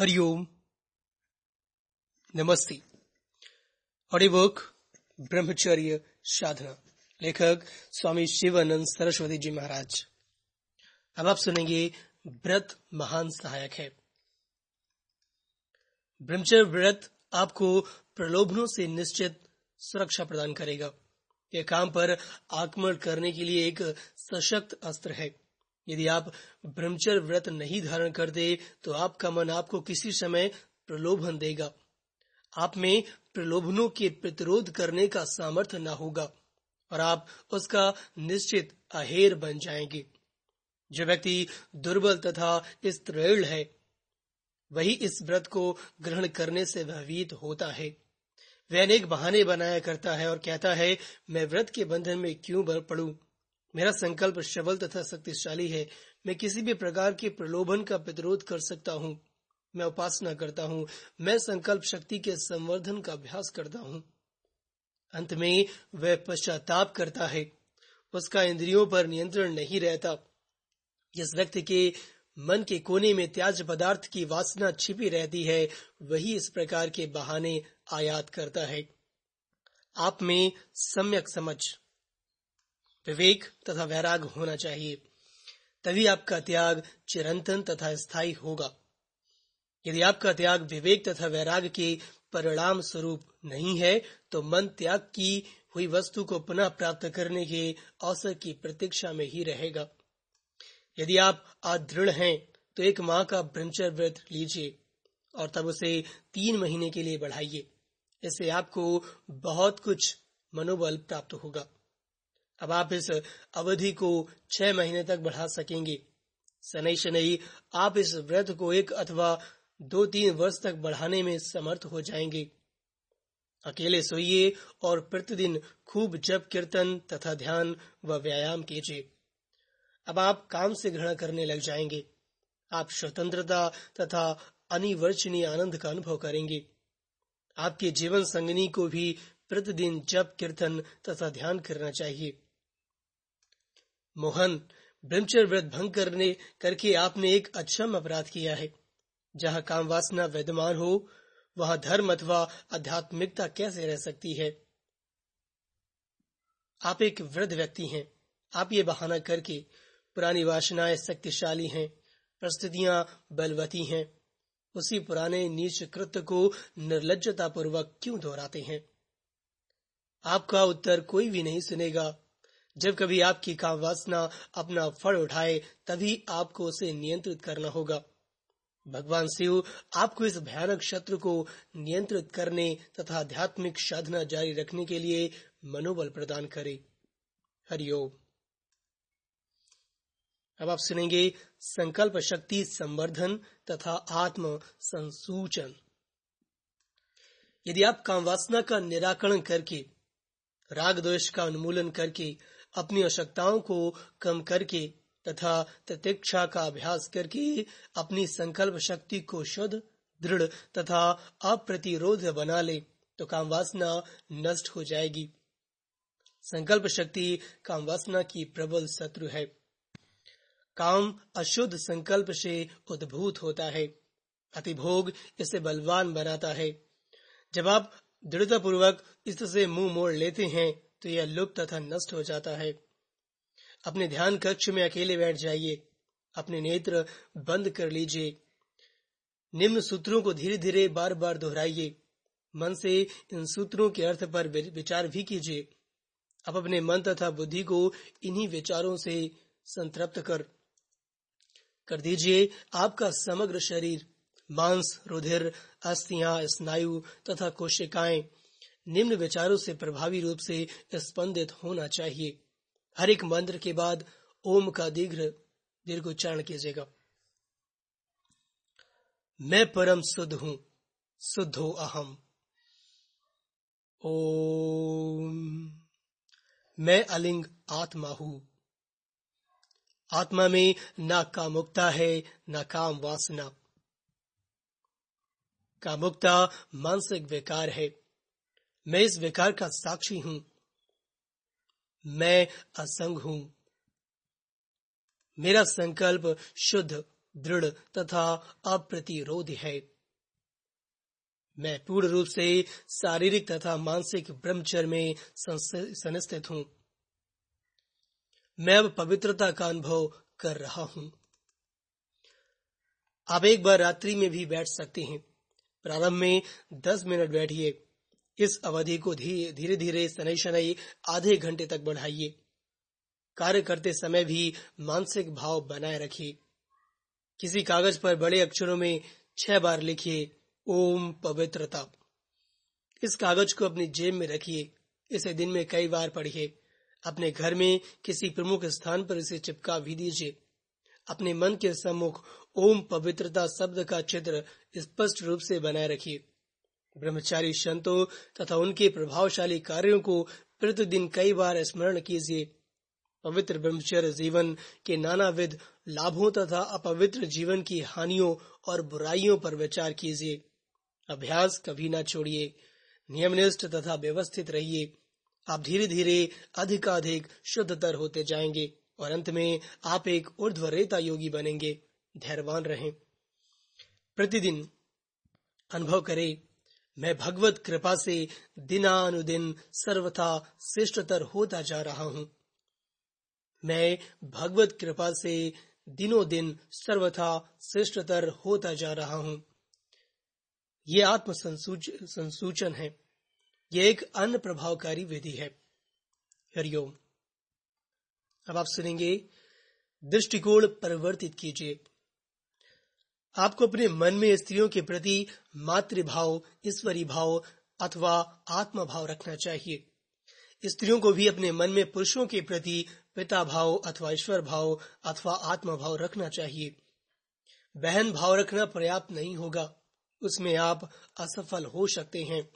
हरिओम नमस्ते। Audio book ब्रह्मचर्य, साधना। लेखक स्वामी शिवानंद सरस्वती जी महाराज। अब आप सुनेंगे व्रत महान सहायक है। ब्रह्मचर्य व्रत आपको प्रलोभनों से निश्चित सुरक्षा प्रदान करेगा। यह काम पर आक्रमण करने के लिए एक सशक्त अस्त्र है। यदि आप ब्रह्मचर व्रत नहीं धारण करते तो आपका मन आपको किसी समय प्रलोभन देगा। आप में प्रलोभनों के प्रतिरोध करने का सामर्थ्य न होगा, और आप उसका निश्चित अहेर बन जाएँगे। जो व्यक्ति दुर्बल तथा स्त्रीण है, वही इस व्रत को ग्रहण करने से भयभीत होता है। वह अनेक बहाने बनाया करता है और कहता है, मैं व्रत के बंधन में क्यों पड़ू? मेरा संकल्प सबल तथा शक्तिशाली है। मैं किसी भी प्रकार के प्रलोभन का प्रतिरोध कर सकता हूँ। मैं उपासना करता हूँ। मैं संकल्प शक्ति के संवर्धन का अभ्यास करता हूँ। अंत में वह पश्चाताप करता है। उसका इंद्रियों पर नियंत्रण नहीं रहता। जिस व्यक्ति के मन के कोने में त्याज पदार्थ की वासना छिपी रहती है, वही इस प्रकार के बहाने आयात करता है। आप में सम्यक समझ। विवेक तथा वैराग होना चाहिए। तभी आपका त्याग चिरंतन तथा स्थायी होगा। यदि आपका त्याग विवेक तथा वैराग के परिणाम स्वरूप नहीं है तो मन त्याग की हुई वस्तु को पुनः प्राप्त करने के अवसर की प्रतीक्षा में ही रहेगा। यदि आप अदृढ़ हैं तो एक माह का ब्रह्मचर्य व्रत लीजिए और तब उसे तीन महीने के लिए बढ़ाइए। इससे आपको बहुत कुछ मनोबल प्राप्त होगा। अब आप इस अवधि को छह महीने तक बढ़ा सकेंगे। शनि शनि, आप इस व्रत को एक अथवा दो तीन वर्ष तक बढ़ाने में समर्थ हो जाएँगे। अकेले सोइए और प्रतिदिन खूब जप कीर्तन तथा ध्यान व व्यायाम कीजिए। अब आप काम से घृणा करने लग जाएँगे। आप स्वतंत्रता तथा अनिवर्चनीय आनंद का अनुभव करेंगे। आपके जीवन संगनी को भी प्रतिदिन जप कीर्तन तथा ध्यान करना चाहिए। मोहन ब्रह्मचर्य व्रत भंग करने करके आपने एक अक्षम अपराध किया है। जहाँ काम वासना विद्यमान हो, वह धर्म अथवा आध्यात्मिकता कैसे रह सकती है? आप एक वृद्ध व्यक्ति हैं। आप ये बहाना करके पुरानी वासनाएँ शक्तिशाली हैं, परिस्थितियाँ बलवती हैं। उसी पुराने नीच कृत्य को निर्लजता पूर्वक क्यों दोहराते हैं? आपका उत्तर कोई भी नहीं सुनेगा। जब कभी आपकी काम वासना अपना फल उठाए, तभी आपको उसे नियंत्रित करना होगा। भगवान शिव आपको इस भयानक शत्रु को नियंत्रित करने तथा आध्यात्मिक साधना जारी रखने के लिए मनोबल प्रदान करे। हरिओम अब आप सुनेंगे संकल्प शक्ति संवर्धन तथा आत्म संसूचन। यदि आप काम वासना का निराकरण करके, राग दोष का उन्मूलन करके अपनी आवश्यकताओं को कम करके तथा प्रतीक्षा का अभ्यास करके अपनी संकल्प शक्ति को शुद्ध, दृढ़ तथा अप्रतिरोध बना ले तो काम वासना नष्ट हो जाएगी। संकल्प शक्ति काम वासना की प्रबल शत्रु है। काम अशुद्ध संकल्प से उद्भूत होता है। अतिभोग इसे बलवान बनाता है। जब आप दृढ़ता पूर्वक इससे मुँह मोड़ लेते हैं तो यह लुप्त तथा नष्ट हो जाता है। अपने ध्यान कक्ष में अकेले बैठ जाइए। अपने नेत्र बंद कर लीजिए। निम्न सूत्रों को धीरे धीरे बार बार दोहराइए। मन से इन सूत्रों के अर्थ पर विचार भी कीजिए। अब अपने मन तथा बुद्धि को इन्हीं विचारों से संतृप्त कर। कर दीजिए आपका समग्र शरीर। मांस, रुधिर, अस्थियाँ, स्नायु तथा कोशिकाएँ। निम्न विचारों से प्रभावी रूप से स्पंदित होना चाहिए। हर एक मंत्र के बाद ओम का दीर्घ दीर्घ उच्चारण कीजिएगा। मैं परम शुद्ध हूँ, शुद्धो अहम। ओम। मैं अलिंग आत्मा हूँ। आत्मा में न कामुकता है, न काम वासना। कामुकता मानसिक विकार है। मैं इस विकार का साक्षी हूँ। मैं असंग हूँ। मेरा संकल्प शुद्ध, दृढ़ तथा अप्रतिरोध है। मैं पूर्ण रूप से शारीरिक तथा मानसिक ब्रह्मचर्य में संस्थित हूँ। मैं अब पवित्रता का अनुभव कर रहा हूँ। आप एक बार रात्रि में भी बैठ सकते हैं। प्रारंभ में दस मिनट बैठिए। इस अवधि को धीरे धीरे शनि शनि आधे घंटे तक बढ़ाइए। कार्य करते समय भी मानसिक भाव बनाए रखिए। किसी कागज़ पर बड़े अक्षरों में छह बार लिखिए, ओम पवित्रता। इस कागज़ को अपनी जेब में रखिए, इसे दिन में कई बार पढ़िए। अपने घर में किसी प्रमुख स्थान पर इसे चिपका भी दीजिए। अपने मन के सम्मुख ओम पवित्रता शब्द का चित्र स्पष्ट रूप से बनाए रखिए। ब्रह्मचारी संतों तथा उनके प्रभावशाली कार्यों को प्रतिदिन कई बार स्मरण कीजिए। पवित्र ब्रह्मचर्य जीवन के नानाविध लाभों तथा अपवित्र जीवन की हानियों और बुराइयों पर विचार कीजिए। अभ्यास कभी न छोड़िए। नियमनिष्ठ तथा व्यवस्थित रहिए। आप धीरे धीरे अधिकाधिक शुद्धतर होते जाएँगे और अंत में आप एक ऊर्ध्वरेता योगी बनेंगे। धैर्यवान रहें। प्रतिदिन अनुभव करें। मैं भगवत कृपा से दिनानुदिन सर्वथा श्रेष्ठतर होता जा रहा हूँ। मैं भगवत कृपा से दिनों दिन सर्वथा श्रेष्ठतर होता जा रहा हूँ। ये आत्म संसूचन है। यह एक अन्य प्रभावकारी विधि है। हरिओम। अब आप सुनेंगे दृष्टिकोण परिवर्तित कीजिए। आपको अपने मन में स्त्रियों के प्रति मातृभाव, ईश्वरी भाव अथवा आत्म भाव रखना चाहिए। स्त्रियों को भी अपने मन में पुरुषों के प्रति पिता भाव अथवा ईश्वर भाव अथवा आत्म भाव रखना चाहिए। बहन भाव रखना पर्याप्त नहीं होगा। उसमें आप असफल हो सकते हैं।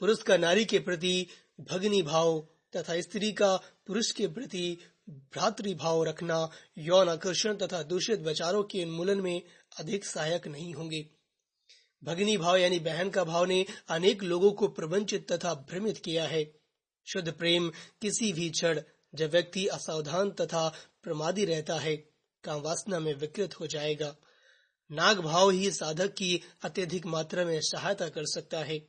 पुरुष का नारी के प्रति भगनी भाव तथा स्त्री का पुरुष के प्रति भ्रातृभाव रखना, यौन आकर्षण तथा दूषित विचारों के उन्मूलन में अधिक सहायक नहीं होंगे। भगनी भाव यानी बहन का भाव ने अनेक लोगों को प्रवंचित तथा भ्रमित किया है। शुद्ध प्रेम किसी भी क्षण जब व्यक्ति असावधान तथा प्रमादी रहता है, काम वासना में विकृत हो जाएगा। नाग भाव ही साधक की अत्यधिक मात्रा में सहायता कर सकता है।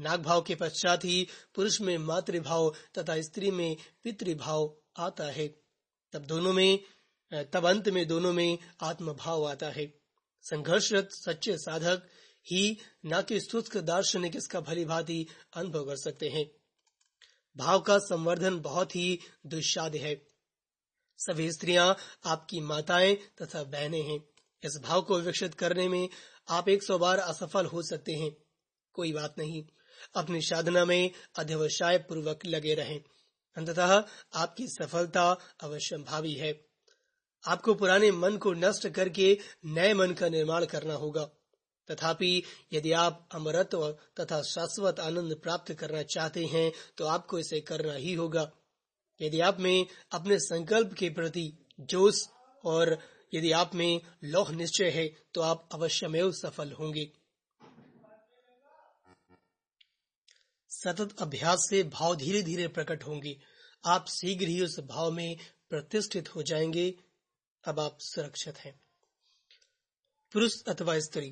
नाग भाव के पश्चात ही पुरुष में मातृभाव तथा स्त्री में पितृभाव आता है। तब दोनों में, तब अंत में दोनों में आत्मभाव आता है। संघर्षरत सच्चे साधक ही न कि शुष्क दार्शनिक इसका भली भांति अनुभव कर सकते हैं। भाव का संवर्धन बहुत ही दुस्साध्य है। सभी स्त्रियाँ आपकी माताएँ तथा बहनें हैं। इस भाव को विकसित करने में आप एक सौ बार असफल हो सकते हैं। कोई बात नहीं। अपनी साधना में अध्यवसाय पूर्वक लगे रहें। अंततः आपकी सफलता अवश्य भावी है। आपको पुराने मन को नष्ट करके नए मन का निर्माण करना होगा। तथापि, यदि आप अमरत्व तथा शाश्वत आनंद प्राप्त करना चाहते हैं तो आपको इसे करना ही होगा। यदि आप में अपने संकल्प के प्रति जोश और यदि आप में लौह निश्चय है तो आप अवश्यमेव सफल होंगे। सतत अभ्यास से भाव धीरे धीरे प्रकट होंगे। आप शीघ्र ही उस भाव में प्रतिष्ठित हो जाएँगे। अब आप सुरक्षित हैं। पुरुष अथवा स्त्री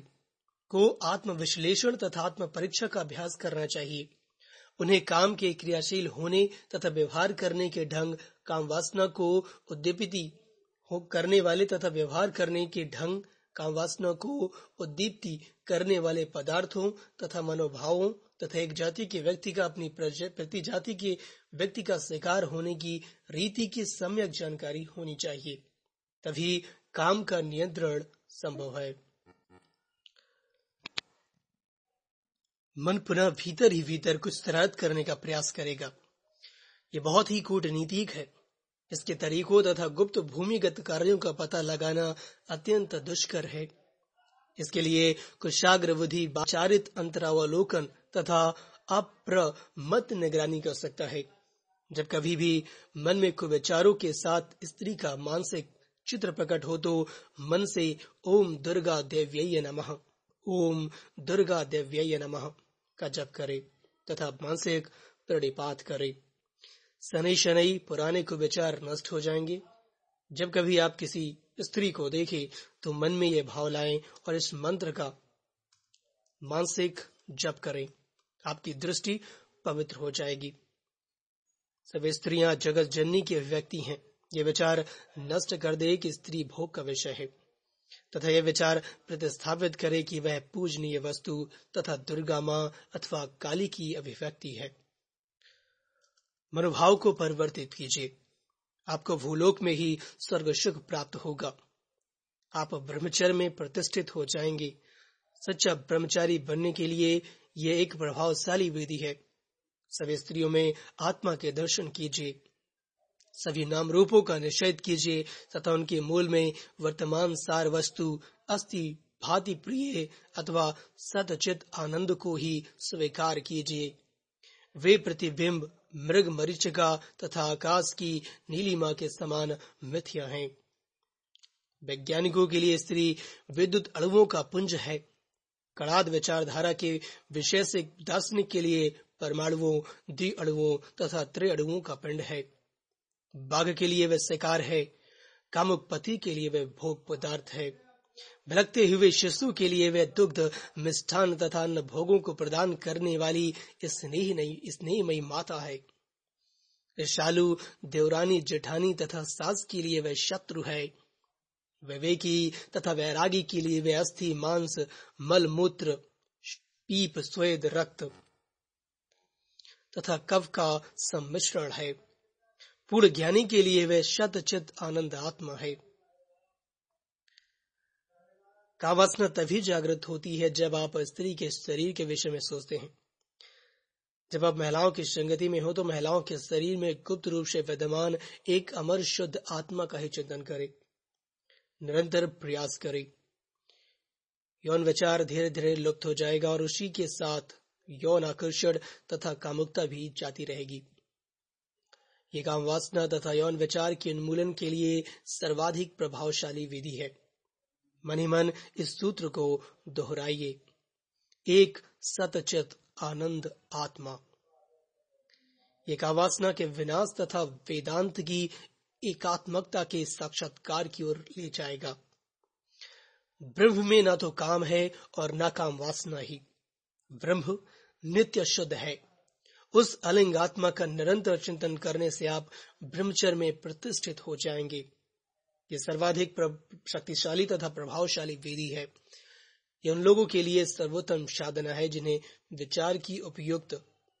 को आत्म विश्लेषण तथा आत्म परीक्षा का अभ्यास करना चाहिए। उन्हें काम के क्रियाशील होने तथा व्यवहार करने के ढंग, काम वासना को उद्दीपित करने वाले तथा व्यवहार करने के ढंग, काम वासना को उद्दीप्ति करने वाले पदार्थों तथा मनोभावों तथा एक जाति के व्यक्ति का अपनी प्रति जाति के व्यक्ति का शिकार होने की रीति की सम्यक जानकारी होनी चाहिए। तभी काम का नियंत्रण संभव है। मन पुनः भीतर ही भीतर कुछ तरात करने का प्रयास करेगा। ये बहुत ही कूटनीतिक है। इसके तरीकों तथा गुप्त भूमिगत कार्यों का पता लगाना अत्यंत दुष्कर है। इसके लिए कुशाग्र विधि आचारित अंतरावलोकन तथा अप्रमत निगरानी कर सकता है। जब कभी भी मन में कुविचारों के साथ स्त्री का मानसिक चित्र प्रकट हो तो मन से ओम दुर्गा देव्यय नमः। ओम दुर्गा देव्यय नमः। का जप करे तथा मानसिक प्रणिपात करे। शनि शनि पुराने कुविचार नष्ट हो जाएँगे। जब कभी आप किसी स्त्री को देखे तो मन में यह भाव लाएँ और इस मंत्र का मानसिक जप करें। आपकी दृष्टि पवित्र हो जाएगी। सभी स्त्रियाँ जगत जननी की अभिव्यक्ति हैं। ये विचार नष्ट कर दे कि स्त्री भोग का विषय है। तथा यह विचार प्रतिस्थापित करे कि वह पूजनीय वस्तु तथा दुर्गा माँ अथवा काली की अभिव्यक्ति है। मनोभाव को परिवर्तित कीजिए। आपको भूलोक में ही स्वर्ग सुख प्राप्त होगा। आप ब्रह्मचर्य में प्रतिष्ठित हो जाएँगे। सच्चा ब्रह्मचारी बनने के लिए यह एक प्रभावशाली विधि है। सभी स्त्रियों में आत्मा के दर्शन कीजिए। सभी नाम रूपों का निषेध कीजिए, तथा उनके मूल में वर्तमान सार वस्तु, अस्थि, भाति प्रिय, अथवा सतचित आनंद को ही स्वीकार कीजिए। वे प्रतिबिंब, मृग मरीचिका तथा आकाश की नीलिमा के समान मिथ्या हैं। वैज्ञानिकों के लिए स्त्री विद्युत अणुओं का पुंज है। कड़ाद विचारधारा के विषय से दार्शनिक के लिए परमाणुओं, द्वि अणुओं तथा त्रि अणुओं का पिंड है। बाघ के लिए वह शिकार है कामुक पति के लिए वह भोग पदार्थ है। भलकते हुए शिशु के लिए वह दुग्ध, मिष्ठान तथा अन्य भोगों को प्रदान करने वाली स्नेही नहीं स्नेहमयी माता है। शालू देवरानी, जेठानी तथा सास के लिए वह शत्रु है। विवेकी तथा वैरागी के लिए वह अस्थि, मांस, मल, मूत्र, पीप, स्वेद, रक्त तथा कव का सम्मिश्रण है। पूर्ण ज्ञानी के लिए वह शत चित आनंद आत्मा है। कावासना तभी जागृत होती है जब आप स्त्री के शरीर के विषय में सोचते हैं। जब आप महिलाओं की संगति में हो तो महिलाओं के शरीर में गुप्त रूप से विद्यमान एक अमर शुद्ध आत्मा का ही चिंतन करें। निरंतर प्रयास करें। यौन विचार धीरे धीरे लुप्त हो जाएगा और उसी के साथ यौन आकर्षण तथा कामुकता भी जाती रहेगी। ये काम वासना तथा यौन विचार के उन्मूलन के लिए सर्वाधिक प्रभावशाली विधि है। मन ही मन, इस सूत्र को दोहराइए। एक सतचित आनंद आत्मा। ये कावासना के विनाश तथा वेदांत की एकात्मकता के साक्षात्कार की ओर ले जाएगा। ब्रह्म में ना तो काम है और न काम वासना ही। ब्रह्म नित्य शुद्ध है। उस अलिंग आत्मा का निरंतर चिंतन करने से आप ब्रह्मचर्य में प्रतिष्ठित हो जाएँगे। ये सर्वाधिक शक्तिशाली तथा प्रभावशाली विधि है। यह उन लोगों के लिए सर्वोत्तम साधना है जिन्हें विचार की उपयुक्त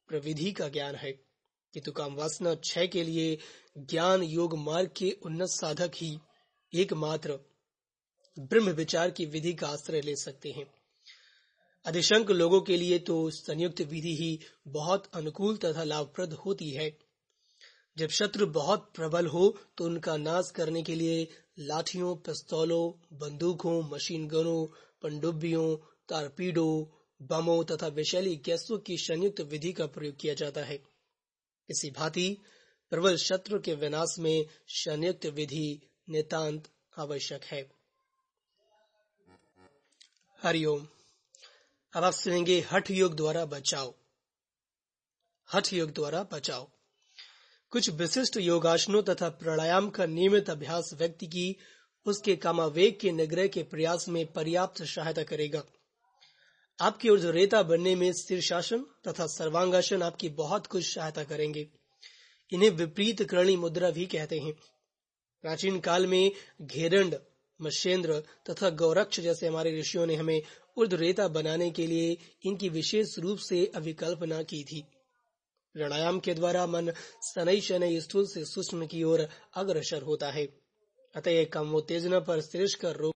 प्रविधि का ज्ञान है। किंतु काम वासना छह के लिए ज्ञान योग मार्ग के उन्नत साधक ही एकमात्र ब्रह्म विचार की विधि का आश्रय ले सकते हैं। अधिशंक लोगों के लिए तो संयुक्त विधि ही बहुत अनुकूल तथा लाभप्रद होती है। जब शत्रु बहुत प्रबल हो तो उनका नाश करने के लिए लाठियों, पिस्तौलों, बंदूकों मशीन गनों पंडुबियों तारपीडो, बमों तथा विशैली गैसों की संयुक्त विधि का प्रयोग किया जाता है। इसी भांति प्रबल शत्रु के विनाश में संयुक्त विधि नितांत आवश्यक है। हरिओम। अब आप सुनेंगे हठ योग द्वारा बचाओ। हठ योग द्वारा बचाओ। कुछ विशिष्ट योगासनों तथा प्राणायाम का नियमित अभ्यास व्यक्ति की उसके कामावेग के निग्रह के प्रयास में पर्याप्त सहायता करेगा। आपकी रेता बनने में शीर्षासन तथा सर्वांगासन आपकी बहुत कुछ सहायता करेंगे। इन्हें विपरीत करणी मुद्रा भी कहते हैं। प्राचीन काल में घेरंड, मशेंद्र तथा गौरक्ष जैसे हमारे ऋषियों ने हमें रेता बनाने के लिए इनकी विशेष रूप से अभिकल्पना की थी। प्राणायाम के द्वारा मन शनई शनई स्थूल से सूक्ष्म की ओर अग्रसर होता है। अतः कम उत्तेजना पर श्रेष्ठ रोक